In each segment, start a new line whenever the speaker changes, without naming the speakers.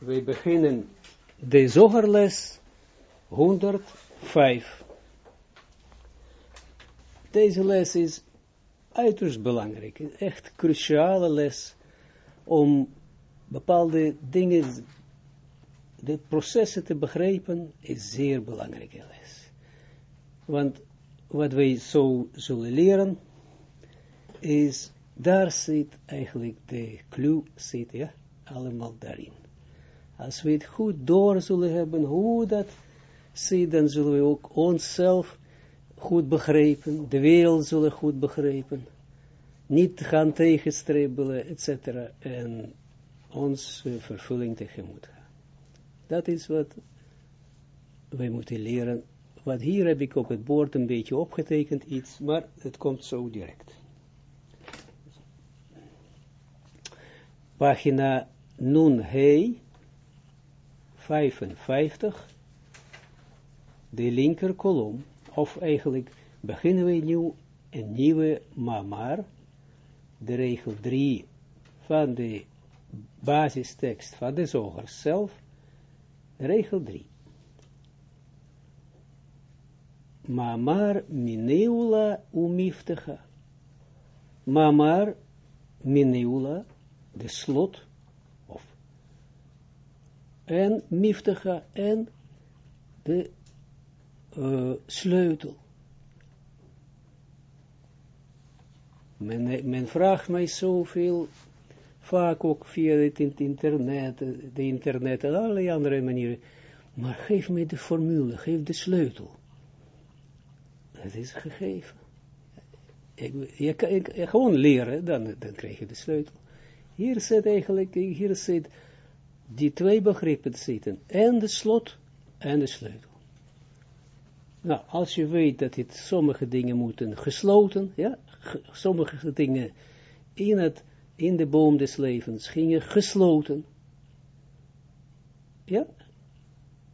wij beginnen de zogerles 105. Deze les is uiterst belangrijk, echt cruciale les om bepaalde dingen, de processen te begrijpen, is zeer belangrijke les. Want wat wij zo zullen leren, is, daar zit eigenlijk de clue, zit ja, allemaal daarin. Als we het goed door zullen hebben, hoe dat zit, dan zullen we ook onszelf goed begrijpen, de wereld zullen goed begrijpen, niet gaan tegenstrebelen, etc. En ons vervulling tegemoet gaan. Dat is wat wij moeten leren. Wat hier heb ik op het bord een beetje opgetekend iets, maar het komt zo direct. Pagina Nun Hei 55, de linker kolom, of eigenlijk beginnen we nu een nieuwe mamar, de regel 3 van de basistekst van de zoger zelf, regel 3. Mamar mineula umiftecha. Mamar mineula, de slot, en miftecha, en de uh, sleutel. Men, men vraagt mij zoveel vaak ook via het internet, de internet en allerlei andere manieren. Maar geef mij de formule, geef de sleutel. Het is gegeven. Ik, je kan gewoon leren, dan, dan krijg je de sleutel. Hier zit eigenlijk, hier zit die twee begrippen zitten. En de slot en de sleutel. Nou, als je weet dat sommige dingen moeten gesloten, ja, sommige dingen in het in de boom des levens gingen gesloten. Ja,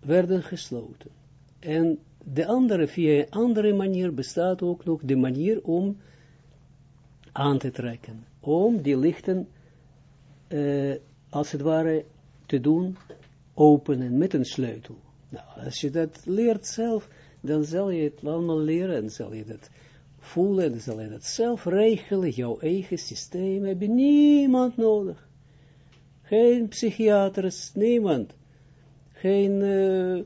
werden gesloten. En de andere, via een andere manier bestaat ook nog de manier om aan te trekken. Om die lichten, uh, als het ware, te doen openen met een sleutel. Nou, als je dat leert zelf, dan zal je het allemaal leren en zal je dat voelen, dan zal je dat zelf regelen, jouw eigen systeem, heb je niemand nodig. Geen psychiaters, niemand. Geen uh,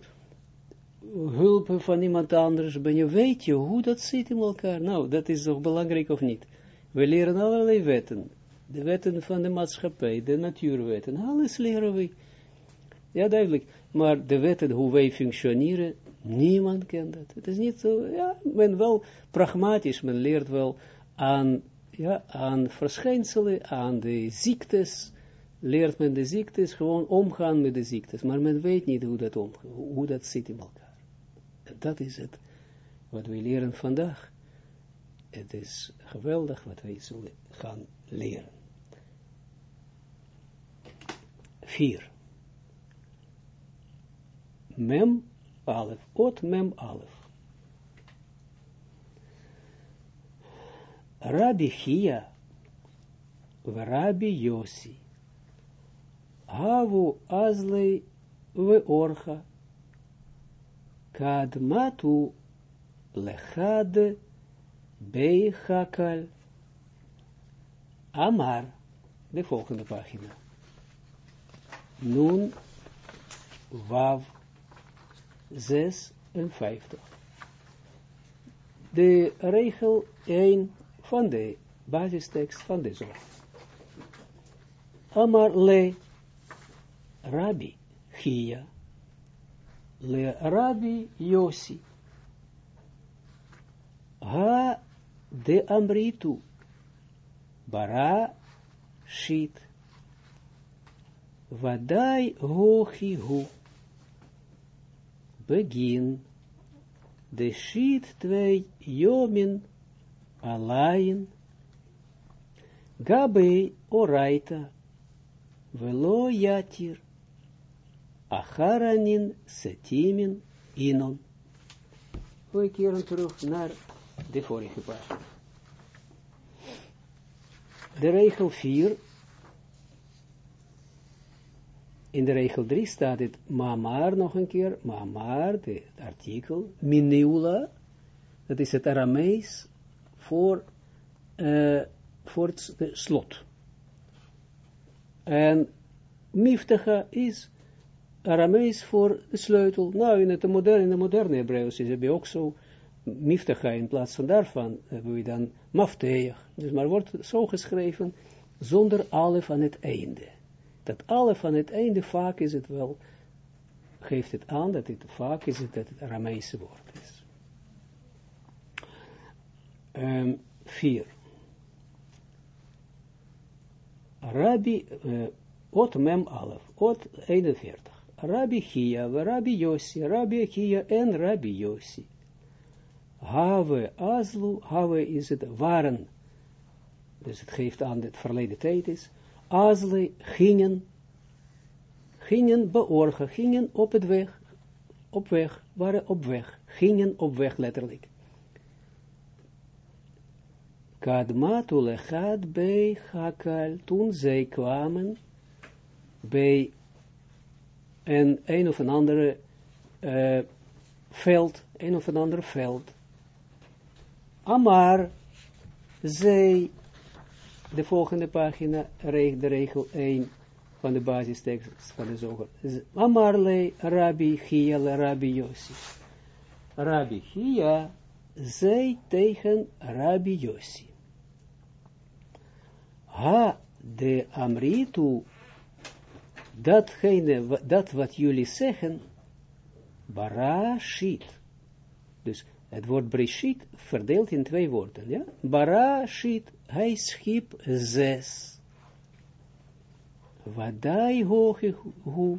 hulp van iemand anders, ben je, weet je hoe dat zit in elkaar. Nou, dat is toch belangrijk of niet? We leren allerlei wetten. De wetten van de maatschappij, de natuurwetten, alles leren we. Ja, duidelijk. Maar de wetten, hoe wij functioneren, Niemand kent dat. Het is niet zo, ja, men wel pragmatisch, men leert wel aan, ja, aan verschijnselen, aan de ziektes, leert men de ziektes, gewoon omgaan met de ziektes, maar men weet niet hoe dat, om, hoe dat zit in elkaar. En dat is het, wat we leren vandaag. Het is geweldig wat wij zullen gaan leren. 4. Mem alef, ot mem alef. Rabbi Chia, Rabbi Yossi, Havu azlei ve orcha, kadmatu lechad bei hakal. Amar, de volgende pagina. Nun, Wav 56. De regel 1 van de basistekst van de zorg. Amar le Rabbi Chia le Rabbi Yossi ha de Amritu bara shit vadai hochi hu begin, de shit twee jomin alain, gabe oraita, velo yatir, acharanin setimin inon. We keren terug naar de vorige pagina. De regel 4 in de regel 3 staat het mamar nog een keer, mamar, het artikel, miniula, dat is het Aramees voor, uh, voor het slot. En miftacha is Aramees voor de sleutel. Nou, in, het moderne, de moderne Hebreeuws is het ook zo, miftacha in plaats van daarvan hebben we dan mafteach. Dus maar wordt zo geschreven, zonder alef aan het einde. Dat alef aan het einde, vaak is het wel, geeft het aan dat het vaak is dat het Arameese woord is. Um, vier. Rabbi, uh, ot mem alef, ot 41. Rabbi Chia, Rabbi Yossi, Rabbi Chia en Rabbi Yossi. Have azlu, have is het waren, dus het geeft aan dat het verleden tijd is, azle gingen, gingen beorgen, gingen op het weg, op weg, waren op weg, gingen op weg letterlijk. Kadmatu lechad bij Hakal, toen zij kwamen bij een, een of een andere veld, een of een ander veld. Amar, zij, de volgende pagina, de regel 1 van de basistekst van de zoger. Amar le Rabbi le Rabbi Yossi. Rabbi Chia, zij tegen Rabbi Yossi. Ha, de Amritu, datgene, dat wat jullie zeggen, Barashit. Dus het woord Breshit verdeelt in twee woorden, ja? Barashit, hij schiep zes. Wadai hoe.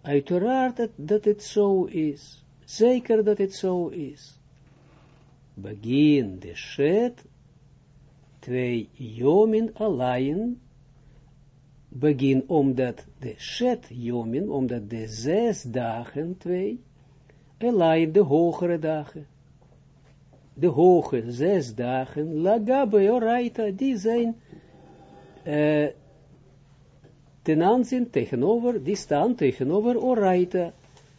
Uiteraard dat, dat het zo is. Zeker dat het zo is. Begin de shet, twee jomin alleen, begin omdat de shet jomin, omdat de zes dagen, twee, alleen de hogere dagen, de hoge zes dagen, lagabe oraita, die zijn ten aanzien tegenover, die staan tegenover oraita,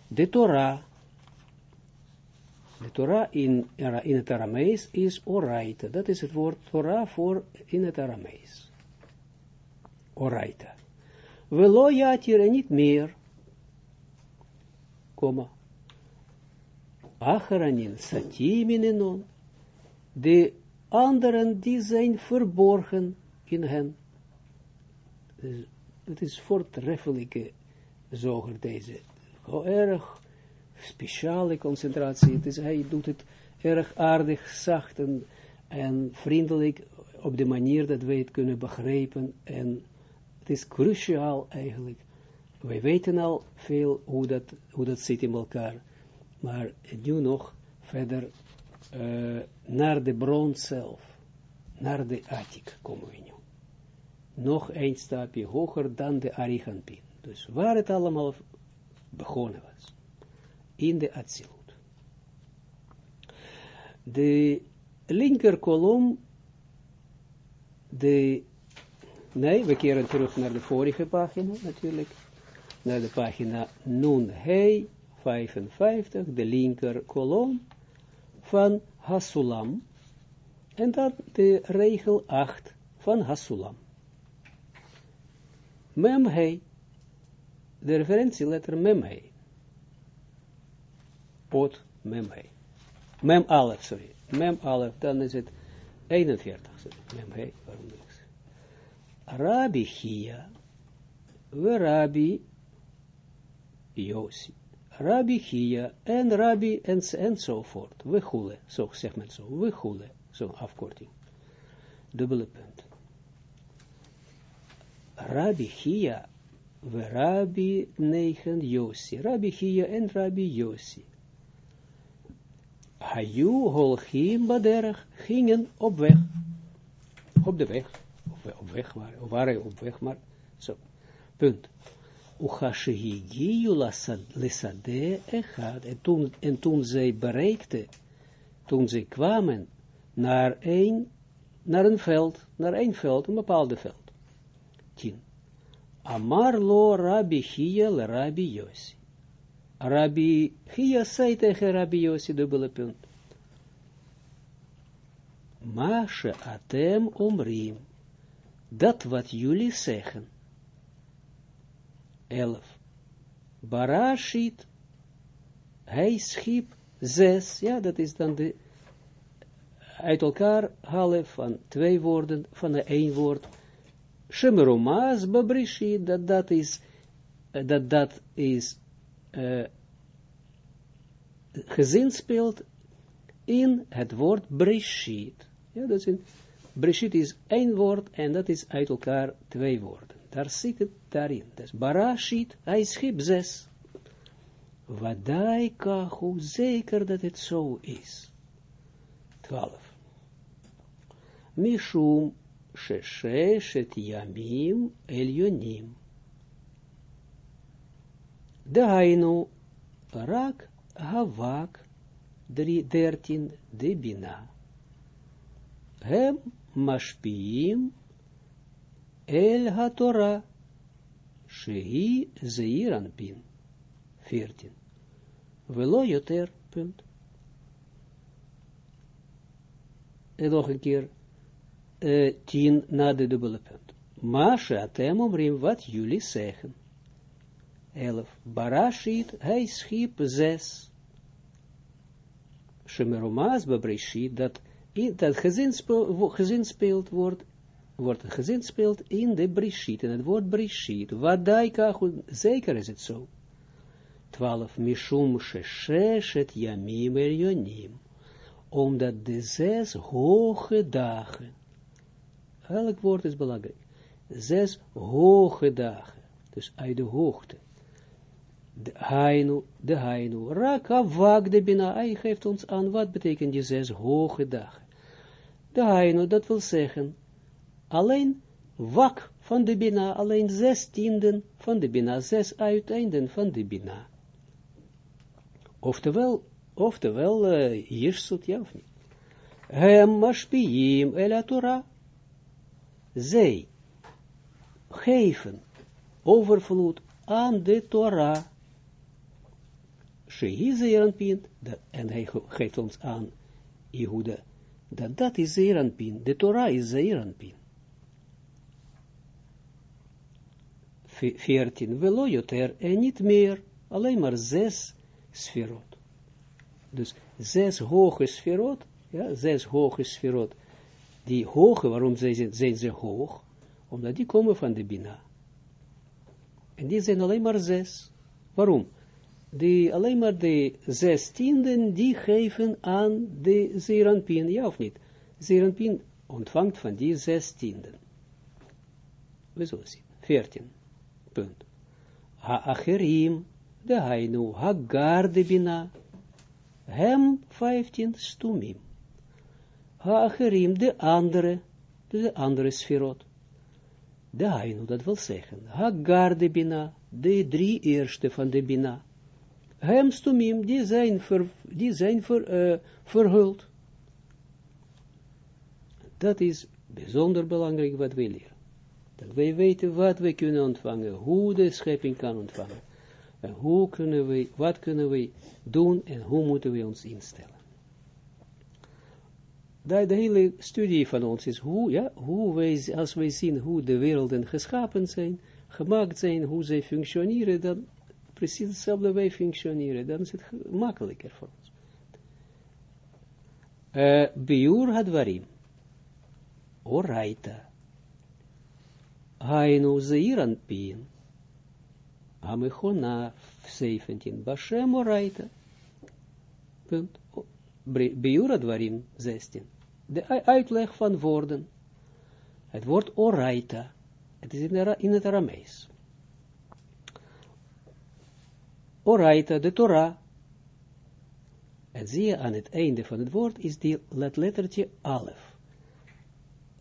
de Torah. De Torah in, in het Aramees is oraita. Dat is het woord Torah voor in het Aramees. Oraita. Velo jatir niet meer. Komma. Acharanin satiminenon. De anderen die zijn verborgen in hen. Het is voortreffelijke zoger deze. Heel erg speciale concentratie. Het is, hij doet het erg aardig, zacht en, en vriendelijk op de manier dat wij het kunnen begrijpen. En het is cruciaal eigenlijk. Wij weten al veel hoe dat, hoe dat zit in elkaar. Maar nu nog verder uh, naar de bron zelf. Naar de attic komen we nu. Nog een stapje hoger dan de Ariganpin. Dus waar het allemaal begonnen was in de Atsilut. De linker kolom, de, nee, we keren terug naar de vorige pagina natuurlijk, naar de pagina Nun Hei 55, de linker kolom van Hasulam, en dan de regel 8 van Hasulam. Memhei, de referentieletter Memhei pot mem he. Mem alef, sorry. Mem alef, dan is het 41, sorry. Mem he, waarom niks. Rabbi Chia, we Rabbi Yossi. Rabbi Chia en Rabbi en, enzovoort. We goelen, zo zegt men zo. We goelen, zo afkorting. Dubbele punt. Rabbi Chia, we Rabbi 9 Yossi. Rabbi Chia en Rabbi Yossi. Hayu holchim baderach, gingen op weg, op de weg, of op weg waren, of waren op weg, maar zo, punt. Uchashehigiyu lesade echad, en toen, en toen zij bereikten, toen zij kwamen naar een, naar een veld, naar een veld, een bepaalde veld. Tien. Amar lo Rabbi Chia le Rabbi Yossi. Rabbi Chia zei tegen Rabbi Yossi, dubbele punt. Mashe atem omrim. Dat wat jullie zeggen. 11. Barashit, hij schiep zes, ja, dat is dan de, uit elkaar halen van twee woorden, van één woord, Shemeromaas babrishit, dat dat is, dat dat is, uh, gezinspeeld in het woord brishit. Ja, dat is is één woord en dat is uit elkaar twee woorden. Daar zit het daarin. Barashit, hij schiep zes. Wadai kahu, zeker dat het zo is. 12. Mishum shesheshet yamim elyonim. Dainu rak havak 13 de bina. Hem mashpiim el ha-Torah shehi zeiran pin. 14. Velo joter, punt. En nog een keer, uh, tien na de dubbele punt. Masha atem omrim, wat jullie zeggen. 11. Barashit, hij schiep zes. Shemeromaas bebreshit, dat, dat gezin speelt wordt, wordt gezin speelt in de breshit, in het woord breshit. Wat daika, zeker is het zo. 12. Mishum sheshet yamim elyonim. Omdat de zes hoge dagen, elk woord is belangrijk, zes hoge dagen, dus uit de hoogte, de Hainu, de Hainu, Raka Vak de Bina, hij geeft ons aan, wat betekent die zes hoge dagen? De Hainu, dat wil zeggen, alleen Wak van de Bina, alleen zes tienden van de Bina, zes uiteinden van de Bina. Oftewel, oftewel, uh, Jirsut, niet? Hem mashpiyim el Torah. Zij geven overvloed aan de Torah. Shehi Zeranpin, en hij geeft ons aan, Jehuda, dat dat is Zeranpin, de Torah is Zeranpin. 14, velo joter, en niet meer, alleen maar zes sferot. Dus zes hoge sferot, ja, zes hoge sferot, die hoge, waarom zijn, zijn ze hoog? Omdat die komen van de Bina. En die zijn alleen maar zes. Waarom? Die, alleen maar de zestienden, die geven aan de Zeranpin, ja of niet? Zeranpin ontvangt van die zestienden. We zullen zien. 14. Punt. Ha-acherim, de hainu, hagar de bina, hem 15 stumim. Ha-acherim, de andere, de andere sferot. De hainu, dat wil zeggen, hagar de bina, de drie eerste van de bina. Hem stumim, die zijn, ver, die zijn ver, uh, verhuld. Dat is bijzonder belangrijk wat wij leren. Wij weten wat wij kunnen ontvangen, hoe de schepping kan ontvangen. En hoe kunnen we, wat kunnen we doen en hoe moeten we ons instellen. De, de hele studie van ons is hoe, ja, hoe wij, als wij zien hoe de werelden geschapen zijn, gemaakt zijn, hoe zij functioneren, dan precies hetzelfde wij functioneren, dan is het makkelijker voor ons. Uh, Biur hadvarim. Oraita. Hainu zeiran pin. Amechona 17. Bashem oraita. Punt. Biura dwarim 16. De uitleg van woorden. Het woord oraita. Het is in het Aramees. Oraita, de Torah. En zie je aan het einde van het woord is die lettertje alef.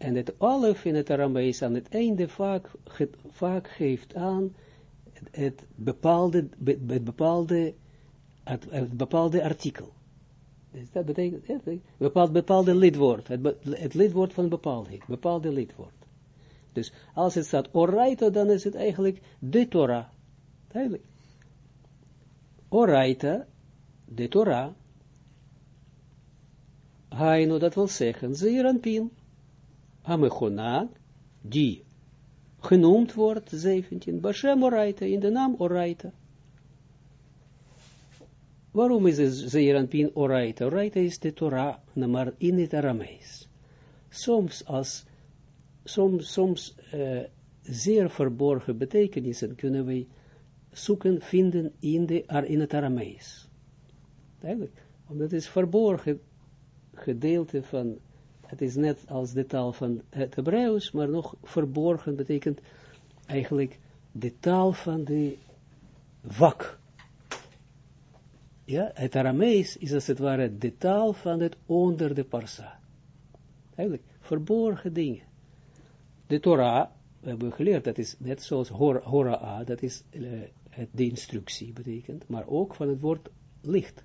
En het alef in het Aramees aan het einde vaak, vaak geeft aan het bepaalde, het bepaalde, het, bepaalde artikel. Dus dat betekent, het bepaald, bepaalde lidwoord, het, het lidwoord van bepaaldheid, bepaalde lidwoord. Dus als het staat oraita, dan is het eigenlijk de Torah. Eigenlijk. Oraita, de Torah, Haino, dat wil zeggen, Zeeranpin, Amechona, die genoemd wordt, 17, Bashem Oraita, in de naam Oraita. Waarom is het Zeeranpin Oraita? Oraita is de Torah, maar in het Aramees. Soms als, soms, soms uh, zeer verborgen betekenissen kunnen wij zoeken, vinden in, de, in het Aramees. Eigenlijk, omdat het is verborgen gedeelte van, het is net als de taal van het Hebreeuws, maar nog verborgen betekent eigenlijk de taal van de wak. Ja, het Aramees is als het ware de taal van het onder de parsa. Eigenlijk, verborgen dingen. De Torah, we hebben geleerd, dat is net zoals Horaa, dat is uh, de instructie betekent, maar ook van het woord licht.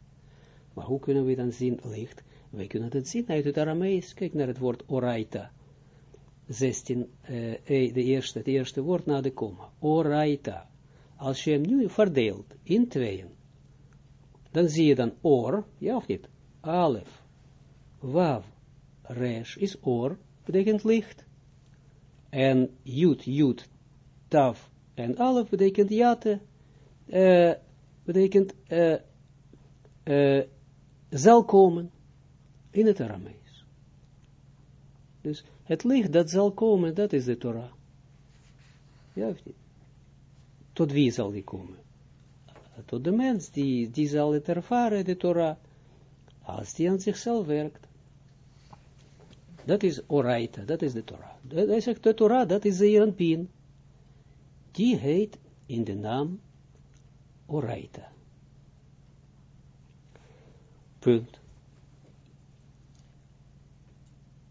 Maar hoe kunnen we dan zien licht? Wij kunnen het zien uit het Aramees. Kijk naar het woord oraita. 16, uh, de eerste, het eerste woord na de komma. Oraita. Als je hem nu verdeelt in tweeën, dan zie je dan or, ja of niet? Alef, wav, resh is or, betekent licht. En jut, jut, taf en alef betekent jate, uh, betekent uh, uh, zal komen in het Aramees. Dus het licht dat zal komen, dat is de Torah. Ja of? Tot wie zal die komen? Tot de mens, die, die zal het ervaren, de Torah, als die aan zichzelf werkt. Dat is Oraita, dat is de Torah. Hij zegt, de Torah, dat is de Pin. Die heet in de naam Oraita. Punt.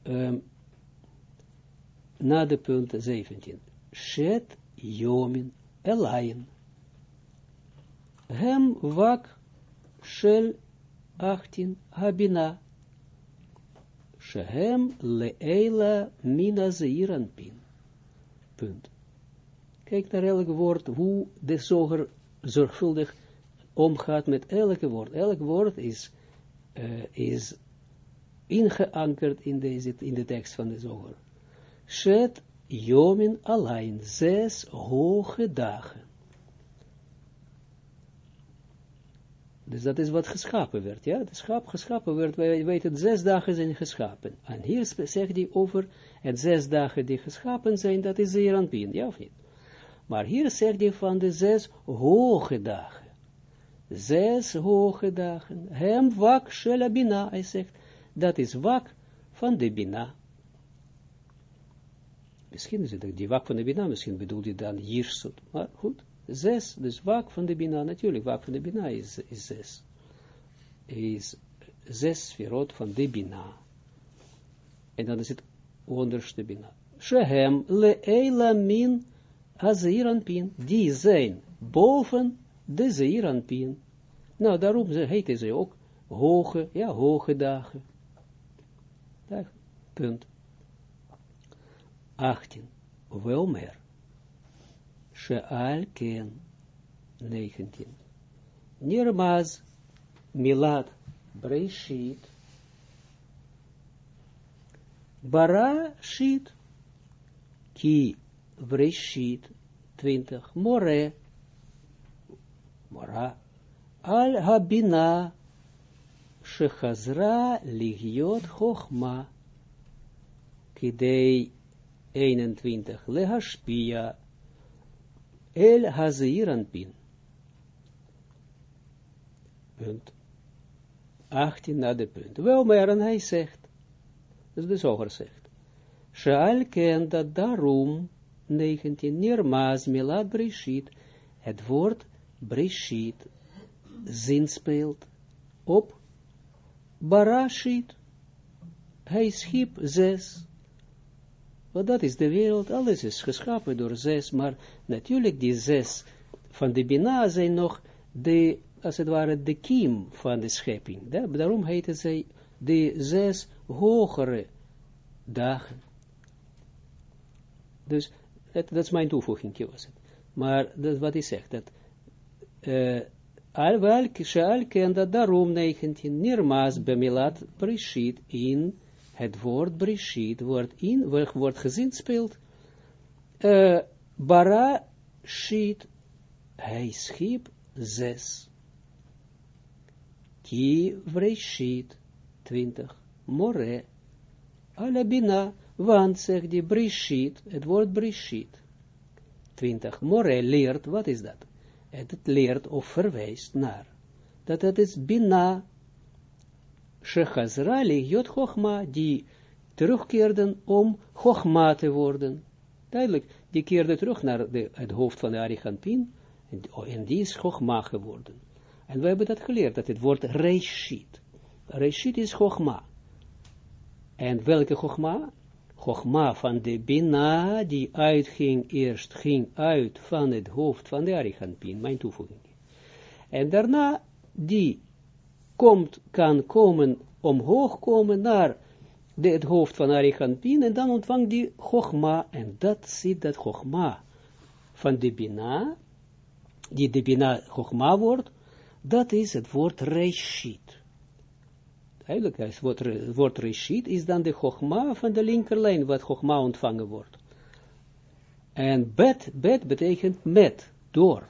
Um, na de punt 17. Shet Yomin Elayin. Hem wak shel 18 Habina. Shehem leela mina pin. Punt. Kijk naar elk woord, hoe de zoger zorgvuldig omgaat met elke woord. Elk woord is, uh, is ingeankerd in, deze, in de tekst van de zoger. Shet Jomin alleen, zes hoge dagen. Dus dat is wat geschapen werd, ja. De schap geschapen werd, wij weten, zes dagen zijn geschapen. En hier zegt hij over het zes dagen die geschapen zijn, dat is Zeranpien, ja of niet? Maar hier zegt hij van de zes hoge dagen. Zes hoge dagen. Hem wak shelabina, hij zegt, dat is wak van de Bina. Misschien is het die wak van de Bina, misschien bedoelt hij dan Jirsut. Maar goed, zes, dus wak van de Bina, natuurlijk, wak van de Bina is, is zes. Is zes verrood van de Bina. En dan is het onderste Bina. Shehem le'ela min pin, die zijn boven de zeiranpin. Nou, daarom heet ze ook hoge, ja, hoge dagen. Dag. Punt. 18. Wel meer. Sheal ken. 19. Nirmaz. Milad. Breishit. Bara shit. Ki. Breishit. 20. More. Mora. Al habina. Shechazra ligiot chochma. Kidei 21. Lehashpia. El haziranpin. Punt. 18 na de punt. Wel, maar hij zegt, dus de zoger zegt, Shaal kent dat daarom, 19, Nirmaas Milad Brishit, het woord Brishit, zin speelt op Barashit, hij schiep zes. Want dat is de wereld, alles is geschapen door zes, maar natuurlijk die zes van de Bina zijn nog de, als het ware, de kiem van de schepping. Daarom heten zij de zes hogere dagen. Dus, dat, is mijn toevoeging, was het. Maar, dat wat hij zegt, dat, uh, al welke, shal ken dat daarom 19, nirmaas bemilat brishit in, het woord brishit wordt in, wordt gezien speelt, bara shit, hij schiep zes. Ki vreshit, twintig, more, alabina, want, zegt die, brishit, het woord brishit. 20. More leert, wat is dat? Het leert of verwijst naar. Dat het is bina, shechazra jot chokma, die terugkeerden om chokma te worden. Duidelijk, die keerde terug naar de, het hoofd van de Arigantin, en, en die is chokma geworden. En we hebben dat geleerd, dat het woord reishit. Reishit is chokma. En welke chokma? Chogma van de Bina, die uitging, eerst ging uit van het hoofd van de Ariganpin, mijn toevoeging. En daarna, die komt, kan komen, omhoog komen naar het hoofd van Ariganpin, en dan ontvangt die Chogma, en dat zit dat Chogma van de Bina, die de Bina Chogma wordt, dat is het woord Reishit. Eigenlijk, het woord, woord reshit is dan de chogma van de linkerlijn, wat chogma ontvangen wordt. En bet, bet betekent met, door.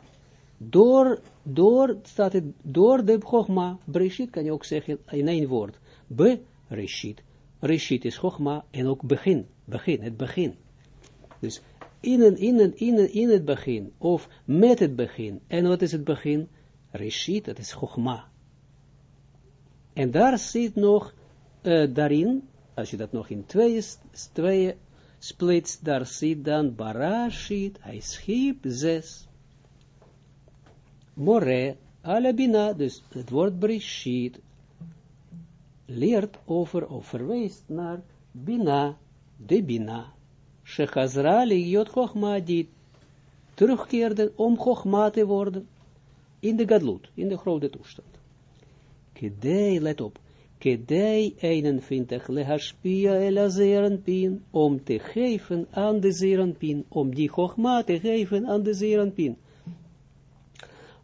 Door, door staat het, door de chogma. Breshit kan je ook zeggen in één woord. Be, reshit. Reshit is chogma en ook begin. Begin, het begin. Dus in, en, in, en, in, in het begin, of met het begin. En wat is het begin? Reshit, dat is chogma. En daar zit nog uh, daarin, als je dat nog in twee, splits, daar zit dan Barashit, hij schiep zes. More, alabina, dus het woord Brishit, leert over, of verwijst naar Bina, de Bina. Shechazra ligiot Chochma, die terugkeerde om Chochma te worden, in de Gadlut, in de grote toestand. Kedei, let op, Kedei 21, lehaspia el pin, om te geven aan de pin, om die chogma te geven aan de pin.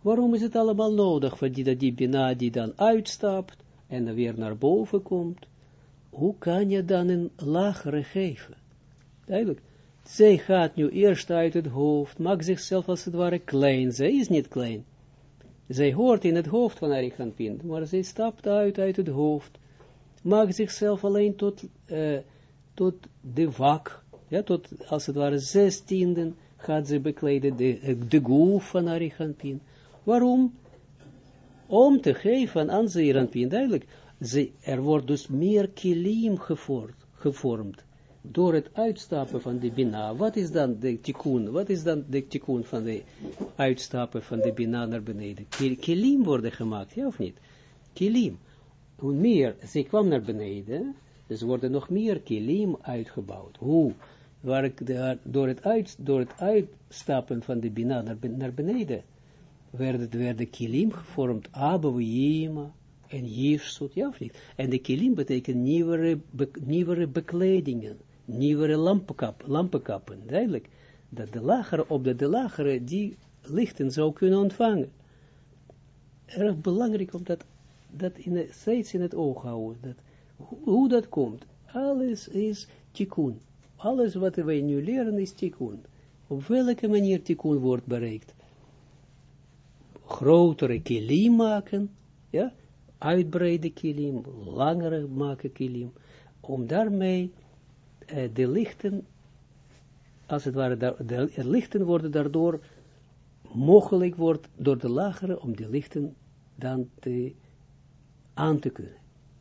Waarom is het allemaal nodig, voor die, dat die bina die dan uitstapt, en weer naar boven komt? Hoe kan je dan een lagere geven? Duidelijk. Zij gaat nu eerst uit het hoofd, maakt zichzelf als het ware klein. Zij is niet klein. Zij hoort in het hoofd van Arichanpin, maar zij stapt uit uit het hoofd, maakt zichzelf alleen tot, uh, tot de wak, ja, tot als het ware zestienden gaat ze bekleden de, eh, de goof van Arichanpin. Waarom? Om te geven aan Zeranpin, duidelijk, ze, er wordt dus meer kilim gevormd door het uitstappen van de Bina, wat is dan de tikkun? Wat is dan de tikkun van de uitstappen van de Bina naar beneden? Kilim worden gemaakt, ja of niet? Kilim. Hoe meer, ze kwam naar beneden, dus worden nog meer kilim uitgebouwd. Hoe? Waar door, het uit, door het uitstappen van de Bina naar, beneden, werden, werden kilim gevormd, abouima, en Jifsut, ja of niet? En de kilim betekent nieuwere, nieuwere bekledingen nieuwere lampenkap, lampenkappen, duidelijk, dat de lagere, op de, lagere die lichten zou kunnen ontvangen. Erg belangrijk om dat, dat in, steeds in het oog houden, dat, hoe, dat komt. Alles is tikkun. Alles wat wij nu leren is tikkun. Op welke manier tikkun wordt bereikt? Grotere kilim maken, ja, uitbreiden kilim, langere maken kilim, om daarmee de lichten, als het ware, de, lichten worden daardoor mogelijk wordt door de lagere om die lichten dan te, aan te kunnen.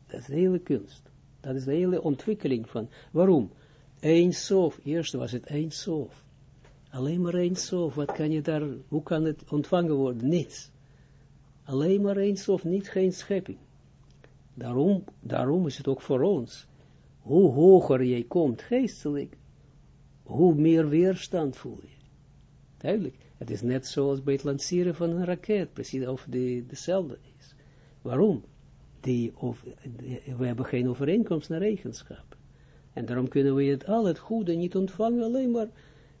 Dat is de hele kunst. Dat is de hele ontwikkeling van, waarom? Sof, eerst was het één sof. Alleen maar één sof, wat kan je daar, hoe kan het ontvangen worden? Niets. Alleen maar één sof, niet geen schepping. Daarom, daarom is het ook voor ons hoe hoger jij komt geestelijk, hoe meer weerstand voel je. Duidelijk. Het is net zoals bij het lanceren van een raket, precies of de, dezelfde is. Waarom? Die, of, we hebben geen overeenkomst naar eigenschap. En daarom kunnen we het al het goede niet ontvangen, alleen maar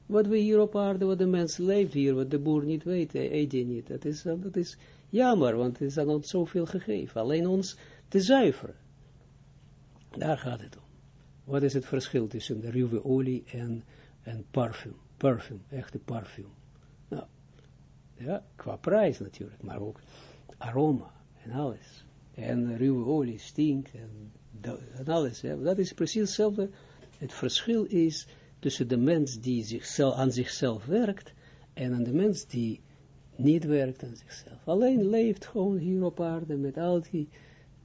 wat we hier op aarde, wat de mens leeft hier, wat de boer niet weet, eet je niet. Dat is, dat is jammer, want het is aan ons zoveel gegeven. Alleen ons te zuiveren. Daar gaat het om. Wat is het verschil tussen de ruwe olie en, en parfum? Parfum, echte parfum. Nou, ja, qua prijs natuurlijk, maar ook aroma en alles. En ruwe olie stinkt en, alles. Dat is precies hetzelfde. Het verschil is tussen de mens die zichzelf, aan zichzelf werkt en de mens die niet werkt aan zichzelf. Alleen leeft gewoon hier op aarde met al die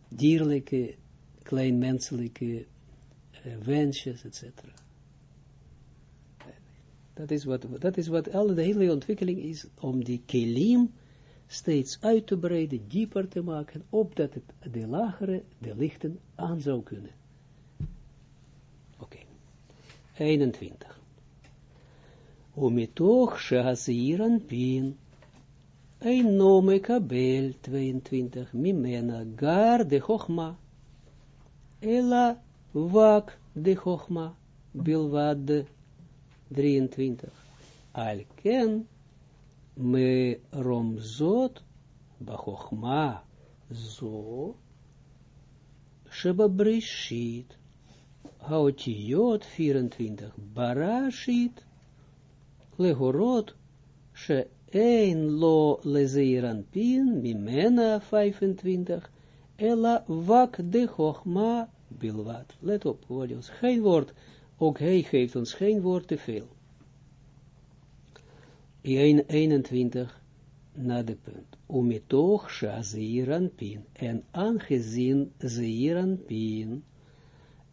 dierlijke, kleinmenselijke wensjes, etc. Dat is wat, dat is wat alle, de hele ontwikkeling is, om die kelim steeds uit te breiden, dieper te maken, opdat het de lagere, de lichten aan zou kunnen. Oké. 21. Umitoch shaziran pin, een nome kabel 22, mimena gar de chokma, ela wak de chokma, bilwad 23. Alken me romzot bachochma zo shebabrishit haotiyot 24 barashit legorot she een lo lezeiran pin mimena 25 ela wak de chochma bilwat. Let op, geen woord ook hij geeft ons geen woord te veel. 21 na de punt. Umitoch shaziran pin. En aangezien zeiran pin.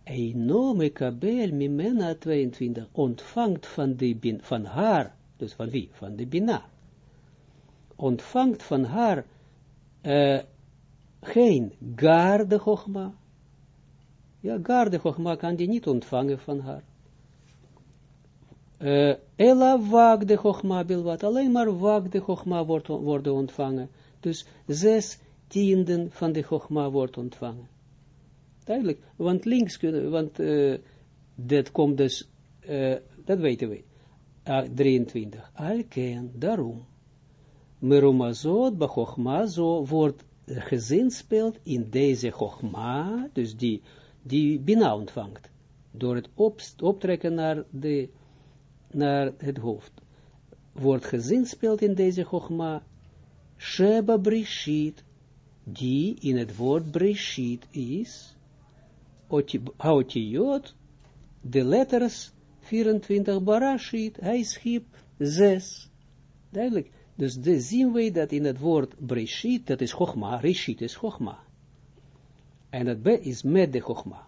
Eino mekabel mimena 22. Ontvangt van, de bin, van haar. Dus van wie? Van de bina. Ontvangt van haar uh, geen garde chogma ja, garde Chogma kan die niet ontvangen van haar. Uh, Ella wag de Chogma bilwat, alleen maar wag de Chogma wordt, worden ontvangen. Dus zes tienden van de Chogma wordt ontvangen. Duidelijk, want links kunnen, want uh, dat komt dus, uh, dat weten we. Uh, 23. Alken, daarom. Merumazot, Bachogma, zo wordt gezinspeeld in deze Chogma, dus die die Bina ontvangt, door het optrekken naar, de, naar het hoofd, wordt gezinspeeld in deze Chogma, Sheba Brishit, die in het woord Brishit is, Haotiyot, de letters 24 Barashit, hij schiep 6. Duidelijk. Dus de zien wij dat in het woord Brishit, dat is Chogma, Rishit is Chogma. En dat be is met de Chogma.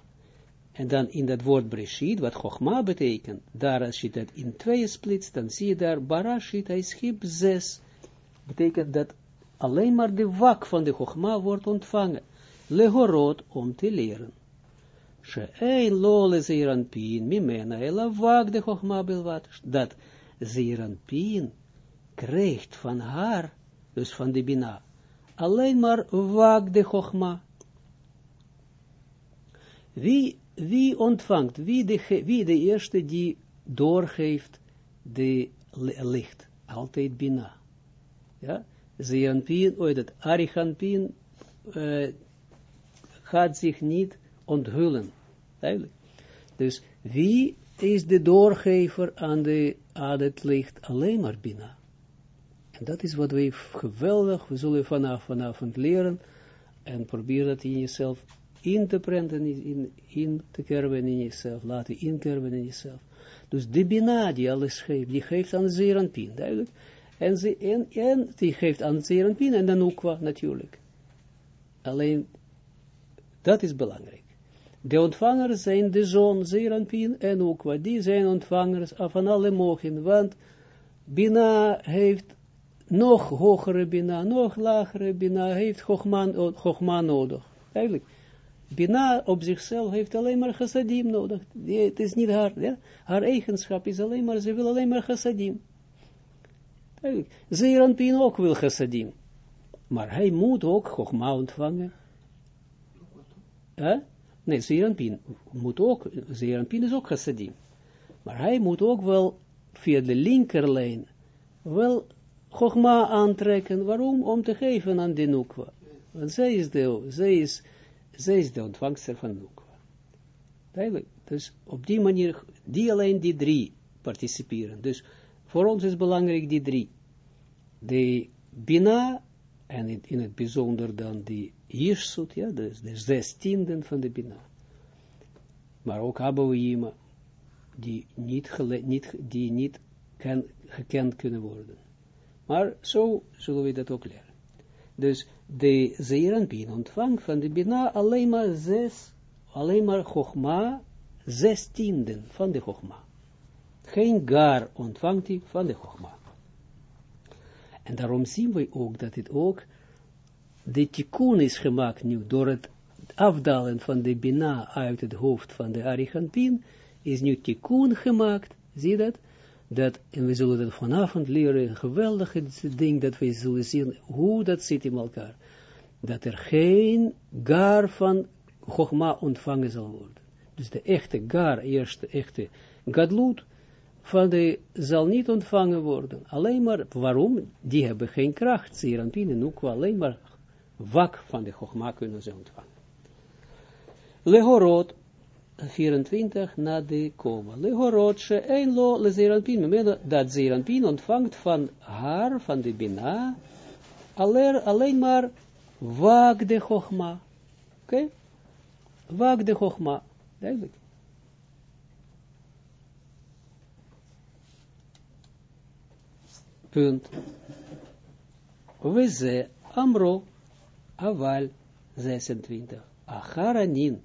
En dan in dat woord Breshit, wat Chogma betekent, daar als je dat in twee splitst, dan zie je daar Barashit, hij schip zes. Betekent dat alleen maar de wak van de Chogma wordt ontvangen. Legorot om te leren. She'ein lole pin mimena de. Dat pin krijgt van haar, dus van de Bina, alleen maar wak de Chogma. Wie, ontvangt, wie de, wie eerste die doorgeeft de licht? Altijd Bina. Ja? Zeanpien, ooit het Arichanpien uh, gaat zich niet onthullen. Eigenlijk. Dus wie is de doorgever aan, de, aan het licht? Alleen maar Bina. En dat is wat we geweldig, we zullen vanaf vanavond leren en probeer dat in jezelf in te prenten, in, in te kerven in jezelf, laten inkerven in jezelf. Dus de Bina die alles geeft, die geeft aan Zeranpin, duidelijk. En, ze, en, en die geeft aan Zeranpin en dan ook natuurlijk. Alleen, dat is belangrijk. De ontvangers zijn de zoon Zeranpin en ook wat die zijn ontvangers van alle mogen, want Bina heeft nog hogere Bina, nog lagere Bina, heeft Chogma nodig. Eigenlijk. Bina op zichzelf heeft alleen maar chassadim nodig. Het is niet haar, ja? haar eigenschap is alleen maar, ze wil alleen maar chassadim. Zeeranpien ook wil chassadim. Maar hij moet ook Chogma ontvangen. Nee, Zeeranpien moet ook, Zeeranpien is ook chassadim. Maar hij moet ook wel via de linkerlijn wel Chogma aantrekken. Waarom? Om te geven aan de Nukwa. Want zij is de, zij is, zij is de ontvangster van Nukwa. Dus op die manier, die alleen die drie participeren. Dus voor ons is belangrijk die drie. De Bina, en in, het bijzonder dan die Jirsut, ja, dus de zestienden van de Bina. Maar ook Abouima, die niet, niet, die niet ken, gekend kunnen worden. Maar zo zullen we dat ook leren. Dus de Zeeranpien ontvangt van de Bina alleen maar zes, alleen maar Chogma, zestienden van de Chogma. Geen gar ontvangt hij van de Chogma. En daarom zien we ook dat het ook de tikkun is gemaakt nu door het afdalen van de Bina uit het hoofd van de Arigantin, is nu tikkun gemaakt, zie dat? Dat, en we zullen dat vanavond leren, een geweldig ding dat we zullen zien, hoe dat zit in elkaar. Dat er geen gar van Chogma ontvangen zal worden. Dus de echte gar, eerste echte gadlut, van de zal niet ontvangen worden. Alleen maar, waarom? Die hebben geen kracht. Zeranpien en alleen maar wak van de Chogma kunnen ze ontvangen. Lehorot, 24 na de koma. Lehorot, she een lo le zeranpien. Dat zeranpien ontvangt van haar, van de bina, alleen maar wak de Chogma. Oké? Okay? Wak de Chogma. Duidelijk. Punt. We ze amro aval 26. Acharanin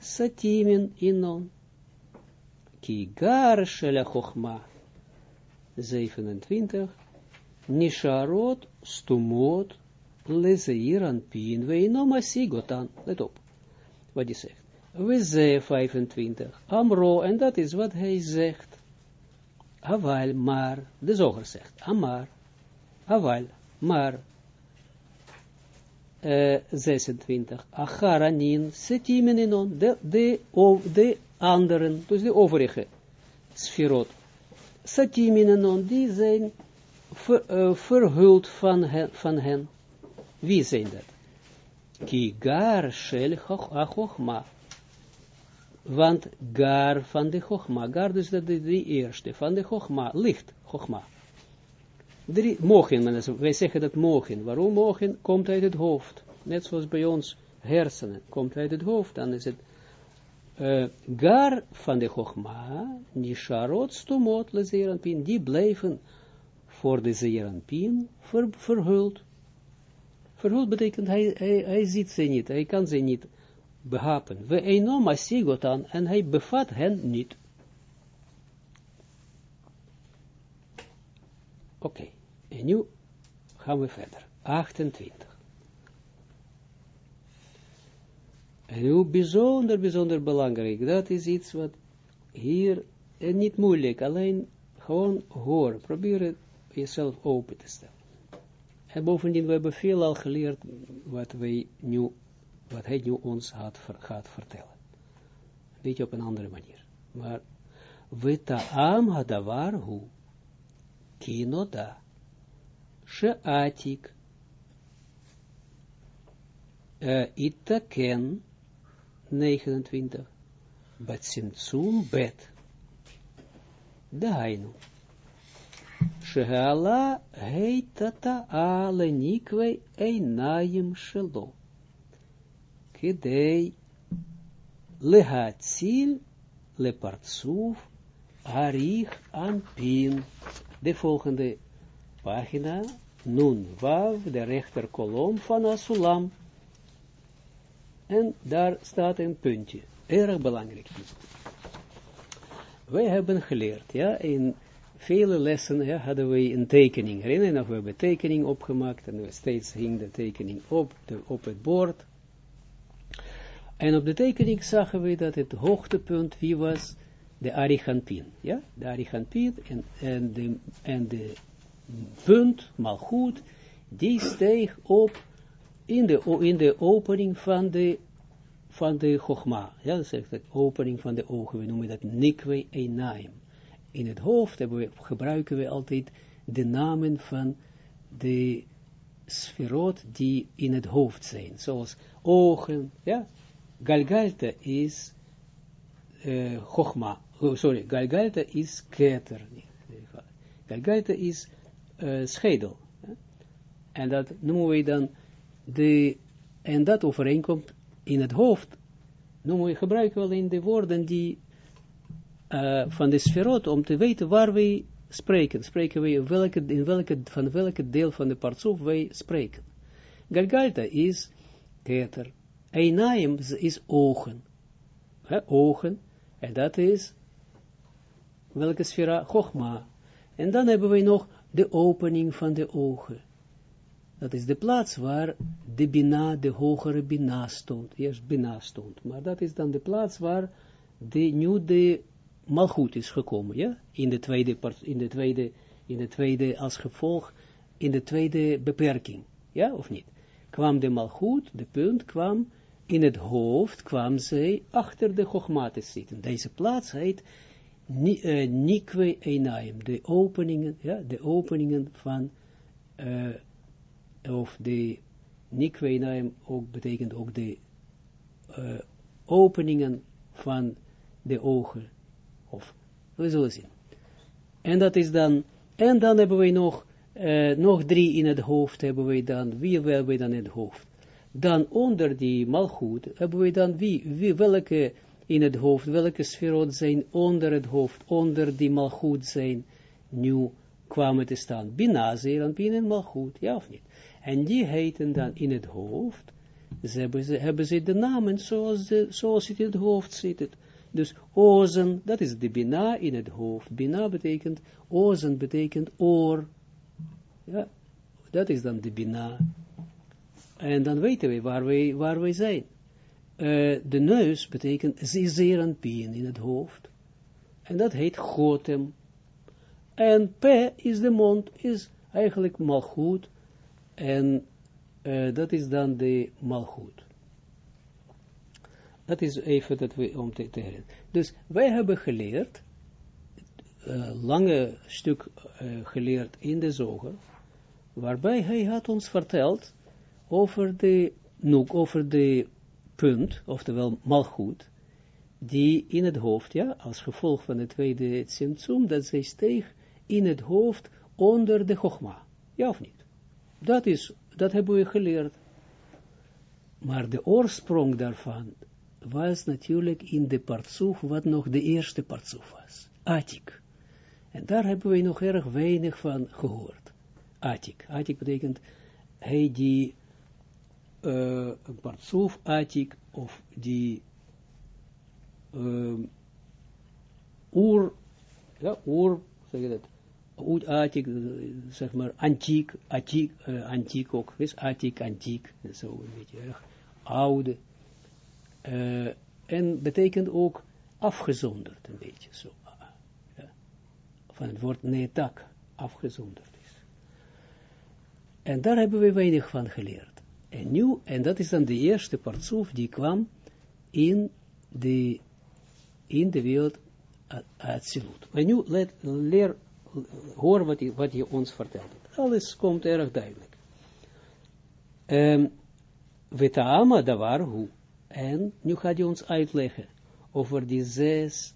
satimin inon. Ki gar shela chochma 27. Nisharot stumot lezeiran pin veinom asigotan. Let op. Wat zegt. We ze 25. Amro, en dat is wat hij zegt. Aval, maar, de zoger zegt, amar, aval, maar, uh, 26, acharanin, setiminenon, de, de, de anderen, dus de overige sferot, setiminenon, die zijn ver, uh, verhuld van hen, van hen. Wie zijn dat? Ki gar shel chochma, want gar van de Chogma, gar dus dat de drie eerste, van de Chogma, licht, Chogma. Drie, mogen, wij zeggen dat mogen. Waarom mogen? Komt uit het hoofd. Net zoals bij ons hersenen, komt uit het hoofd, dan is het uh, gar van de Chogma, nisharot stumot le zeeranpin, die blijven voor de zeeranpin ver, verhuld. Verhuld betekent, hij, hij, ziet ze niet, hij kan ze niet behapen. We enom asigotan, en hij bevat hen niet. Oké. En nu gaan we verder. 28. En nu bijzonder, bijzonder belangrijk. Dat is iets wat hier, en niet moeilijk, alleen gewoon hoor. Probeer het jezelf open te stellen. En bovendien, we hebben veel al geleerd wat wij nu wat hij nu ons gaat, vertellen. Een beetje op een andere manier. Maar, am hadavar hu, kinoda, she'atik, uh, itaken, 29, batsimtsum bet, dainu, shehala heitata ale nikwe einayim shelo kidei lehatzil lepartsuf arich anpin. De volgende pagina, nun wav, de rechter kolom van Asulam. En daar staat een puntje, erg belangrijk. Wij hebben geleerd, ja, in vele lessen ja, hadden we een tekening. Herinner nog, we hebben tekening opgemaakt en we steeds hing de tekening op, de, op het bord. En op de tekening zagen we dat het hoogtepunt, wie was? De Arigantin. Ja, de Arigantin en, en, de, en de punt, maar goed, die steeg op in de, in de opening van de, van de Chogma. Ja, dat is de opening van de ogen. We noemen dat Nikwe Einaim. in het hoofd we, gebruiken we altijd de namen van de sferot die in het hoofd zijn, zoals ogen, ja, Galgalta is uh, Chogma, oh, sorry, Galgalta is Keter, Galgalta is uh, schedel, en dat noemen we dan de, en dat overeenkomt in het hoofd, noemen we, gebruiken we alleen de woorden die uh, van de sferot, om te weten waar we spreken. Spreken we welke, in welke, van welke deel van de partsoef wij spreken. Galgalta is keter. Einaim is ogen. Ogen. En dat is welke sfera? Chogma. En dan hebben we nog de opening van de ogen. Dat is de plaats waar de Bina, de hogere Bina stond. Eerst Bina stond. Maar dat is dan de plaats waar de, nu de Malchut is gekomen. Ja? In, de tweede, in, de tweede, in de tweede, als gevolg, in de tweede beperking. Ja, of niet? Kwam de Malchut, de punt, kwam in het hoofd, kwam zij achter de Chogma te zitten. Deze plaats heet uh, Nikwe Einaim, de openingen, ja, de openingen van uh, of de nikweinaim ook betekent ook de uh, openingen van de ogen, of we zullen zien. En dat is dan, en dan hebben we nog, nog drie in het hoofd, hebben we dan, wie hebben we dan in het hoofd? Dan onder die malgoed hebben we dan wie, wie welke in het hoofd, welke sferot zijn onder het hoofd, onder die malgoed zijn, nu kwamen te staan. Bina, zeer en malgoed, ja of niet? En die heten dan in het hoofd, ze hebben, ze, hebben ze de namen zoals, de, zoals het in het hoofd zit. Dus ozen, dat is de bina in het hoofd. Bina betekent, ozen betekent oor. Ja, dat is dan de bina. En dan weten we waar wij, waar wij zijn. Uh, de neus betekent pien in het hoofd. En dat heet gotem. En p is de mond, is eigenlijk malgoed. En uh, dat is dan de malgoed. Dat is even dat we om te, te herinneren. Dus wij hebben geleerd, uh, lange stuk geleerd in de zoger, waarbij hij had ons verteld over de noek, over de punt, oftewel malgoed, die in het hoofd, ja, als gevolg van de tweede symptoom, dat zij steeg in het hoofd onder de chogma. Ja of niet? Dat is, dat hebben we geleerd. Maar de oorsprong daarvan was natuurlijk in de partsoef, wat nog de eerste partsoef was. Atik. En daar hebben we nog erg weinig van gehoord. Atik. Atik betekent, hij die uh, een partsoef Atik, of die uh, oer, ja, oer, zeg je dat, oud antiek, zeg maar, antiek, antiek, uh, antiek ook, is antiek, antiek, zo een beetje erg oude. En betekent ook afgezonderd, een beetje zo. Ja. Van het woord neetak, afgezonderd is. En daar hebben we weinig van geleerd. En nu, en dat is dan de eerste partsoef die kwam in de, in de wereld Atsilut. En nu let, leer hoor wat hij, wat hij ons vertelt. Alles komt erg duidelijk. Um, Wetaama davar hu. En nu gaat hij ons uitleggen over die zes,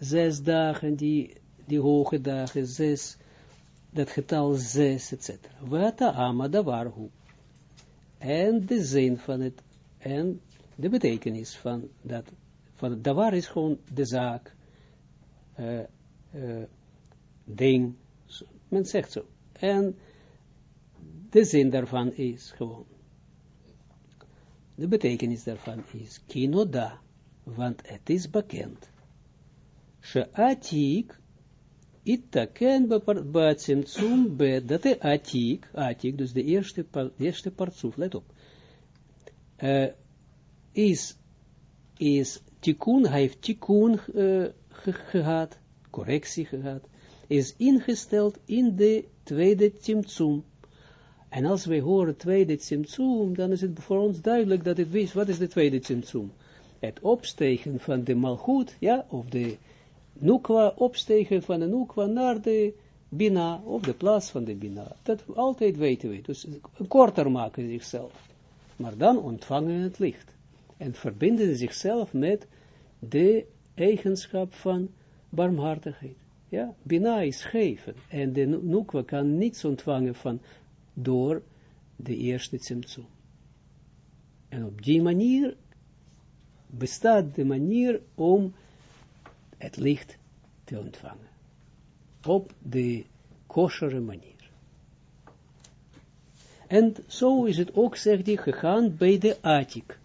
zes dagen, die, die hoge dagen, zes, dat getal zes, etc. Wetaama davar hu. En de zin van het, en de betekenis van dat, van het davar is gewoon de zaak, uh, uh, ding, men zegt zo. En de zin daarvan is gewoon, de betekenis daarvan is, kinoda, want het is bekend. She'atik, itaken zum be, dat de atik, atik, dus de eerste, de eerste partsoef, let op, is, is tikkun, hij heeft tikkun uh, gehad, correctie gehad, is ingesteld in de tweede Tsimtsum. En als wij horen tweede Tsimtsum, dan is het voor ons duidelijk dat het wist, wat is de tweede Tsimtsum? Het opstegen van de malgoed, ja, of de, nukwa opstegen van de nukwa naar de bina, of de plaats van de bina. Dat altijd weten we. Dus korter maken zichzelf. Maar dan ontvangen het licht. En verbinden zichzelf met de eigenschap van barmhartigheid. Ja, Bina is geven. En de Nukwa kan niets ontvangen van door de eerste Tsimtsum. En op die manier bestaat de manier om het licht te ontvangen. Op de kosheren manier. En zo is het ook, zegt hij, gegaan bij de Atik.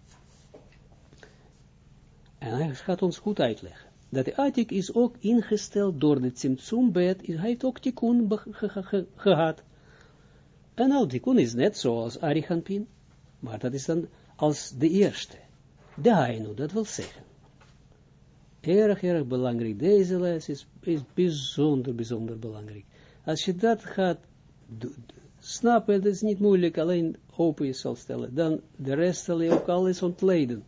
En hij gaat ons goed uitleggen. Dat de Atik is ook ingesteld door de Tsimtsumbed. Hij heeft ook tikkun gehad. En nou, tikkun is net zoals Arihanpin. Maar dat is dan als de eerste. De Hainu, dat wil zeggen. Erg, erg belangrijk. Deze les is, is bijzonder, bijzonder belangrijk. Als je dat gaat snappen, dat is niet moeilijk, alleen open jezelf stellen. Dan de rest zal je ook alles ontleden.